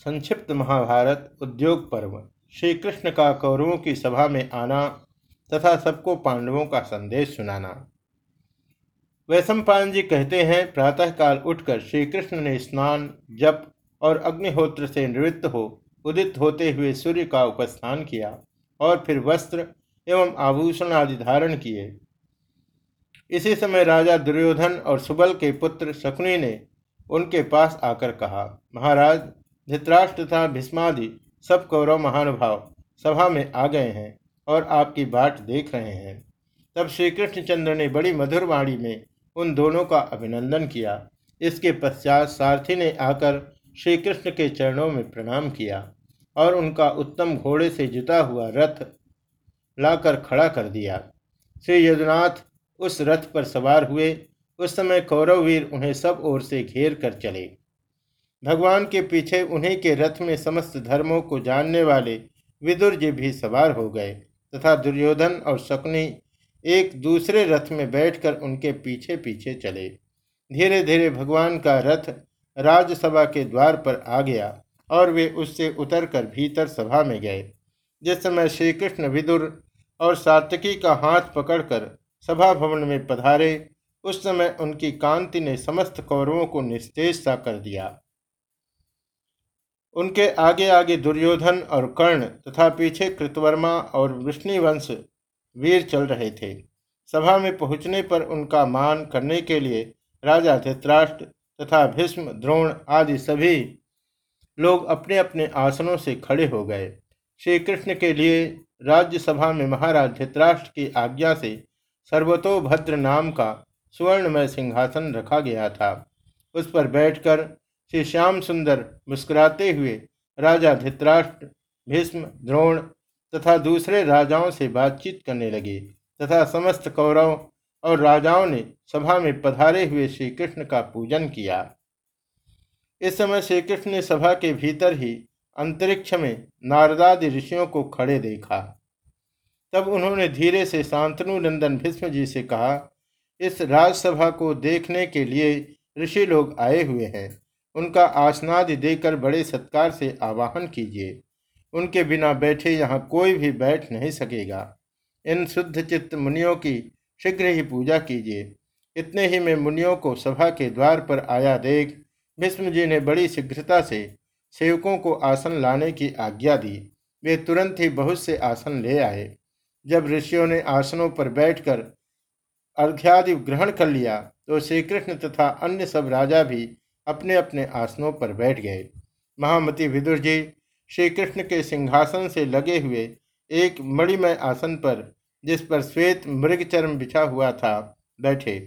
संक्षिप्त महाभारत उद्योग पर्व। श्री कृष्ण का कौरवों की सभा में आना तथा सबको पांडवों का संदेश सुनाना। वैशंपायन जी कहते हैं, प्रातःकाल उठकर श्री कृष्ण ने स्नान, जप और अग्निहोत्र से निवृत्त हो, उदित होते हुए सूर्य का उपस्थान किया और फिर वस्त्र एवं आभूषण आदि धारण किए। इसी समय राजा दुर्योधन और सुबल के पुत्र शकुनी ने उनके पास आकर कहा, महाराज धृतराष्ट्र तथा भीष्मादि, सब कौरव महानुभाव सभा में आ गए हैं और आपकी बाट देख रहे हैं। तब श्री कृष्णचंद्र ने बड़ी मधुर वाणी में उन दोनों का अभिनंदन किया। इसके पश्चात सारथी ने आकर श्री कृष्ण के चरणों में प्रणाम किया और उनका उत्तम घोड़े से जुता हुआ रथ लाकर खड़ा कर दिया। श्री यदुनाथ उस रथ पर सवार हुए। उस समय कौरव वीर उन्हें सब ओर से घेर कर चले। भगवान के पीछे उन्हीं के रथ में समस्त धर्मों को जानने वाले विदुर जी भी सवार हो गए तथा दुर्योधन और शकुनी एक दूसरे रथ में बैठकर उनके पीछे पीछे चले। धीरे धीरे भगवान का रथ राजसभा के द्वार पर आ गया और वे उससे उतरकर भीतर सभा में गए। जिस समय श्री कृष्ण विदुर और सातकी का हाथ पकड़कर सभा भवन में पधारे, उस समय उनकी कांति ने समस्त कौरवों को निस्तेज सा कर दिया। उनके आगे आगे दुर्योधन और कर्ण तथा पीछे कृतवर्मा और विष्णुवंश वीर चल रहे थे। सभा में पहुँचने पर उनका मान करने के लिए राजा धृतराष्ट्र तथा भीष्म, द्रोण आदि सभी लोग अपने अपने आसनों से खड़े हो गए। श्री कृष्ण के लिए राज्यसभा में महाराज धृतराष्ट्र की आज्ञा से सर्वतोभद्र नाम का सुवर्णमय सिंहासन रखा गया था। उस पर बैठकर श्री श्याम सुंदर मुस्कुराते हुए राजा धित्राष्ट्र, भीष्म, द्रोण तथा दूसरे राजाओं से बातचीत करने लगे तथा समस्त कौरव और राजाओं ने सभा में पधारे हुए श्री कृष्ण का पूजन किया। इस समय श्री कृष्ण ने सभा के भीतर ही अंतरिक्ष में नारदादि ऋषियों को खड़े देखा। तब उन्होंने धीरे से शांतनु नंदन भीष्म जी से कहा, इस राजसभा को देखने के लिए ऋषि लोग आए हुए हैं। उनका आसनादि देकर बड़े सत्कार से आवाहन कीजिए। उनके बिना बैठे यहाँ कोई भी बैठ नहीं सकेगा। इन शुद्ध चित्त मुनियों की शीघ्र ही पूजा कीजिए। इतने ही में मुनियों को सभा के द्वार पर आया देख भीष्म जी ने बड़ी शीघ्रता से सेवकों को आसन लाने की आज्ञा दी। वे तुरंत ही बहुत से आसन ले आए। जब ऋषियों ने आसनों पर बैठकर अर्घ्यादि ग्रहण कर लिया तो श्री कृष्ण तथा अन्य सब राजा भी अपने अपने आसनों पर बैठ गए। महामती विदुर जी श्री कृष्ण के सिंहासन से लगे हुए एक मणिमय आसन पर, जिस पर श्वेत मृगचर्म बिछा हुआ था, बैठे।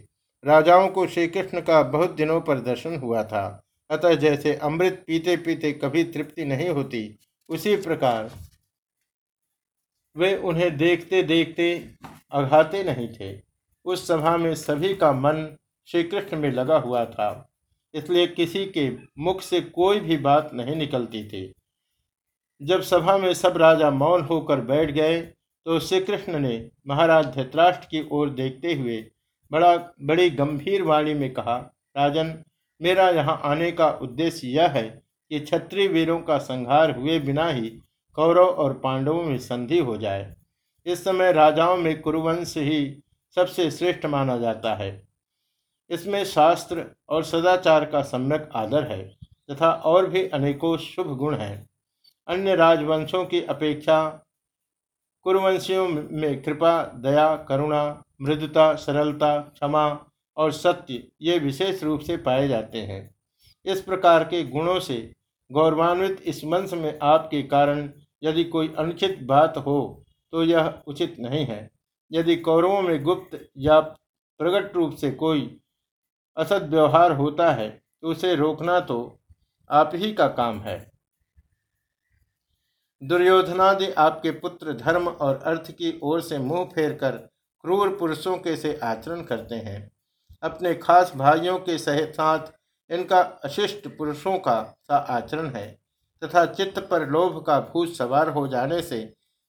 राजाओं को श्री कृष्ण का बहुत दिनों पर दर्शन हुआ था। अतः जैसे अमृत पीते पीते कभी तृप्ति नहीं होती, उसी प्रकार वे उन्हें देखते देखते अघाते नहीं थे। उस सभा में सभी का मन श्री कृष्ण में लगा हुआ था। इसलिए किसी के मुख से कोई भी बात नहीं निकलती थी। जब सभा में सब राजा मौन होकर बैठ गए तो श्री कृष्ण ने महाराज धृतराष्ट्र की ओर देखते हुए बड़ा, बड़ी गंभीर वाणी में कहा, राजन, मेरा यहाँ आने का उद्देश्य यह है कि क्षत्रिय वीरों का संहार हुए बिना ही कौरव और पांडवों में संधि हो जाए। इस समय राजाओं में कुरुवंश ही सबसे श्रेष्ठ माना जाता है। इसमें शास्त्र और सदाचार का सम्यक आदर है तथा और भी अनेकों शुभ गुण हैं। अन्य राजवंशों की अपेक्षा कुरुवंशियों में कृपा, दया, करुणा, मृदुता, सरलता, क्षमा और सत्य ये विशेष रूप से पाए जाते हैं। इस प्रकार के गुणों से गौरवान्वित इस वंश में आपके कारण यदि कोई अनुचित बात हो तो यह उचित नहीं है। यदि कौरवों में गुप्त या प्रकट रूप से कोई असद व्यवहार होता है तो उसे रोकना तो आप ही का काम है। दुर्योधनादि आपके पुत्र धर्म और अर्थ की ओर से मुँह फेर कर क्रूर पुरुषों के से आचरण करते हैं। अपने खास भाइयों के साथ इनका अशिष्ट पुरुषों का सा आचरण है, तथा चित्त पर लोभ का भूत सवार हो जाने से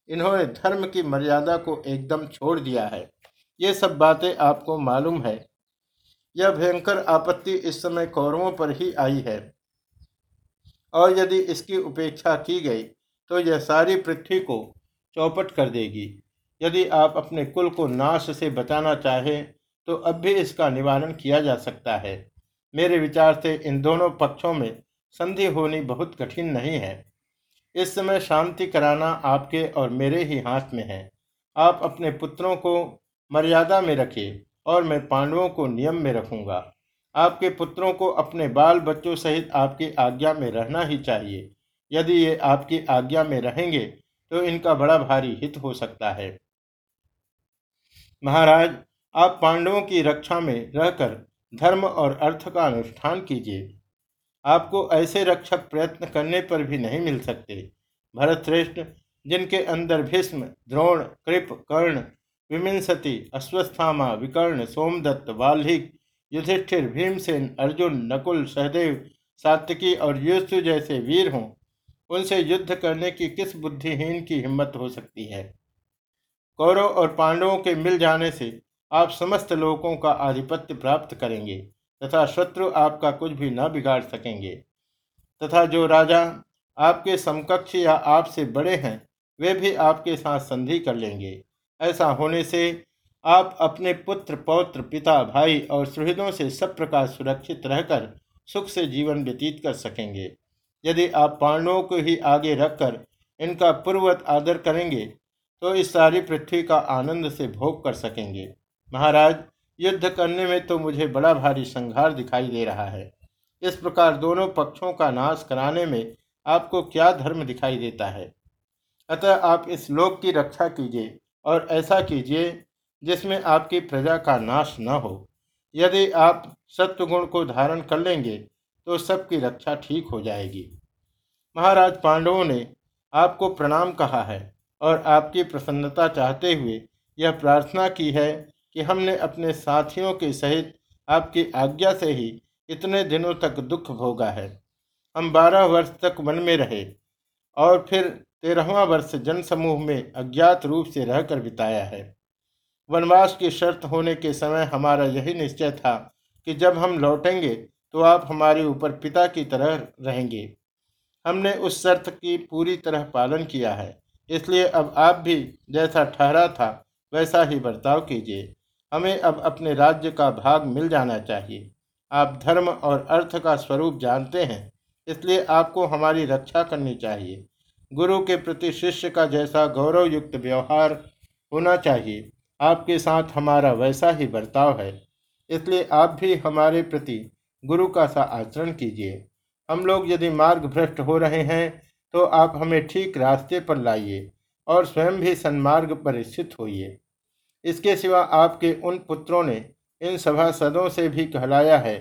इन्होंने धर्म की मर्यादा को एकदम छोड़ दिया है। ये सब बातें आपको मालूम है यह भयंकर आपत्ति इस समय कौरवों पर ही आई है। और यदि इसकी उपेक्षा की गई तो यह सारी पृथ्वी को चौपट कर देगी। यदि आप अपने कुल को नाश से बचाना चाहें तो अब भी इसका निवारण किया जा सकता है। मेरे विचार से इन दोनों पक्षों में संधि होनी बहुत कठिन नहीं है। इस समय शांति कराना आपके और मेरे ही हाथ में है। आप अपने पुत्रों को मर्यादा में रखिए और मैं पांडवों को नियम में रखूँगा। आपके पुत्रों को अपने बाल बच्चों सहित आपकी आज्ञा में रहना ही चाहिए। यदि ये आपकी आज्ञा में रहेंगे तो इनका बड़ा भारी हित हो सकता है। महाराज, आप पांडवों की रक्षा में रहकर धर्म और अर्थ का अनुष्ठान कीजिए। आपको ऐसे रक्षक प्रयत्न करने पर भी नहीं मिल सकते। भरत श्रेष्ठ जिनके अंदर भीष्म, द्रोण, कृप, कर्ण विमिंसति अश्वस्थामा विकर्ण, सोमदत्त वाल्हिक युधिष्ठिर, भीमसेन, अर्जुन, नकुल, सहदेव, सात्विकी और युस्तु जैसे वीर हों। उनसे युद्ध करने की किस बुद्धिहीन की हिम्मत हो सकती है? कौरव और पांडवों के मिल जाने से आप समस्त लोगों का आधिपत्य प्राप्त करेंगे, तथा शत्रु आपका कुछ भी न बिगाड़ सकेंगे। तथा जो राजा आपके समकक्ष या आपसे बड़े हैं, वे भी आपके साथ संधि कर लेंगे। ऐसा होने से आप अपने पुत्र, पौत्र, पिता, भाई और सुहृदों से सब प्रकार सुरक्षित रहकर सुख से जीवन व्यतीत कर सकेंगे। यदि आप पांडवों को ही आगे रखकर इनका पूर्वत आदर करेंगे तो इस सारी पृथ्वी का आनंद से भोग कर सकेंगे। महाराज, युद्ध करने में तो मुझे बड़ा भारी संघार दिखाई दे रहा है। इस प्रकार दोनों पक्षों का नाश कराने में आपको क्या धर्म दिखाई देता है? अतः आप इस लोक की रक्षा कीजिए। और ऐसा कीजिए जिसमें आपकी प्रजा का नाश न हो। यदि आप सत्वगुण को धारण कर लेंगे तो सबकी रक्षा ठीक हो जाएगी। महाराज पांडवों ने आपको प्रणाम कहा है और आपकी प्रसन्नता चाहते हुए यह प्रार्थना की है कि हमने अपने साथियों के सहित आपकी आज्ञा से ही इतने दिनों तक दुख भोगा है। हम बारह वर्ष तक वन में रहे और फिर तेरहवा वर्ष जन समूह में अज्ञात रूप से रहकर बिताया है। वनवास की शर्त होने के समय हमारा यही निश्चय था कि जब हम लौटेंगे तो आप हमारे ऊपर पिता की तरह रहेंगे। हमने उस शर्त की पूरी तरह पालन किया है, इसलिए अब आप भी जैसा ठहरा था, वैसा ही बर्ताव कीजिए। हमें अब अपने राज्य का भाग मिल जाना चाहिए। आप धर्म और अर्थ का स्वरूप जानते हैं, इसलिए आपको हमारी रक्षा करनी चाहिए। गुरु के प्रति शिष्य का जैसा गौरव युक्त व्यवहार होना चाहिए। आपके साथ हमारा वैसा ही बर्ताव है। इसलिए आप भी हमारे प्रति गुरु का सा आचरण कीजिए। हम लोग यदि मार्ग भ्रष्ट हो रहे हैं तो आप हमें ठीक रास्ते पर लाइए और स्वयं भी सन्मार्ग पर स्थित होइए। इसके सिवा आपके उन पुत्रों ने इन सभासदों से भी कहलाया है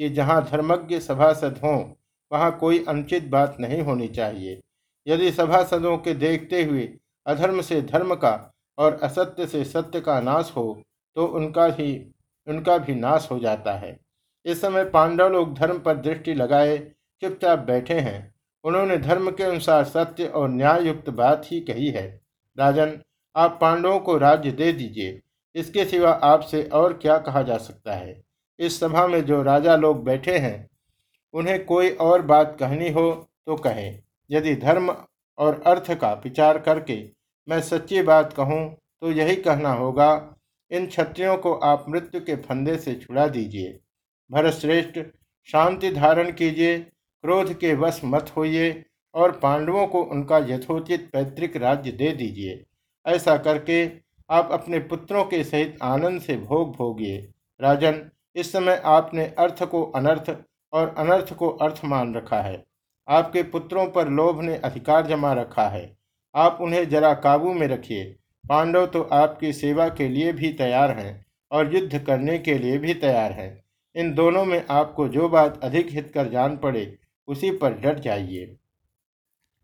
कि जहाँ धर्मज्ञ सभासद हों, वहाँ कोई अनुचित बात नहीं होनी चाहिए। यदि सभासदों के देखते हुए अधर्म से धर्म का और असत्य से सत्य का नाश हो तो उनका ही, उनका भी नाश हो जाता है। इस समय पांडव लोग धर्म पर दृष्टि लगाए, चुपचाप बैठे हैं। उन्होंने धर्म के अनुसार सत्य और न्याय युक्त बात ही कही है। राजन, आप पांडवों को राज्य दे दीजिए। इसके सिवा आपसे और क्या कहा जा सकता है? इस सभा में जो राजा लोग बैठे हैं, उन्हें कोई और बात कहनी हो तो कहें। यदि धर्म और अर्थ का विचार करके मैं सच्ची बात कहूँ तो यही कहना होगा, इन क्षत्रियों को आप मृत्यु के फंदे से छुड़ा दीजिए। भरतश्रेष्ठ, शांति धारण कीजिए, क्रोध के वश मत होइए, और पांडवों को उनका यथोचित पैतृक राज्य दे दीजिए। ऐसा करके आप अपने पुत्रों के सहित आनंद से भोग भोगिए। राजन, इस समय आपने अर्थ को अनर्थ और अनर्थ को अर्थ मान रखा है। आपके पुत्रों पर लोभ ने अधिकार जमा रखा है। आप उन्हें जरा काबू में रखिए। पांडव तो आपकी सेवा के लिए भी तैयार हैं और युद्ध करने के लिए भी तैयार हैं। इन दोनों में आपको जो बात अधिक हित कर जान पड़े, उसी पर डट जाइए।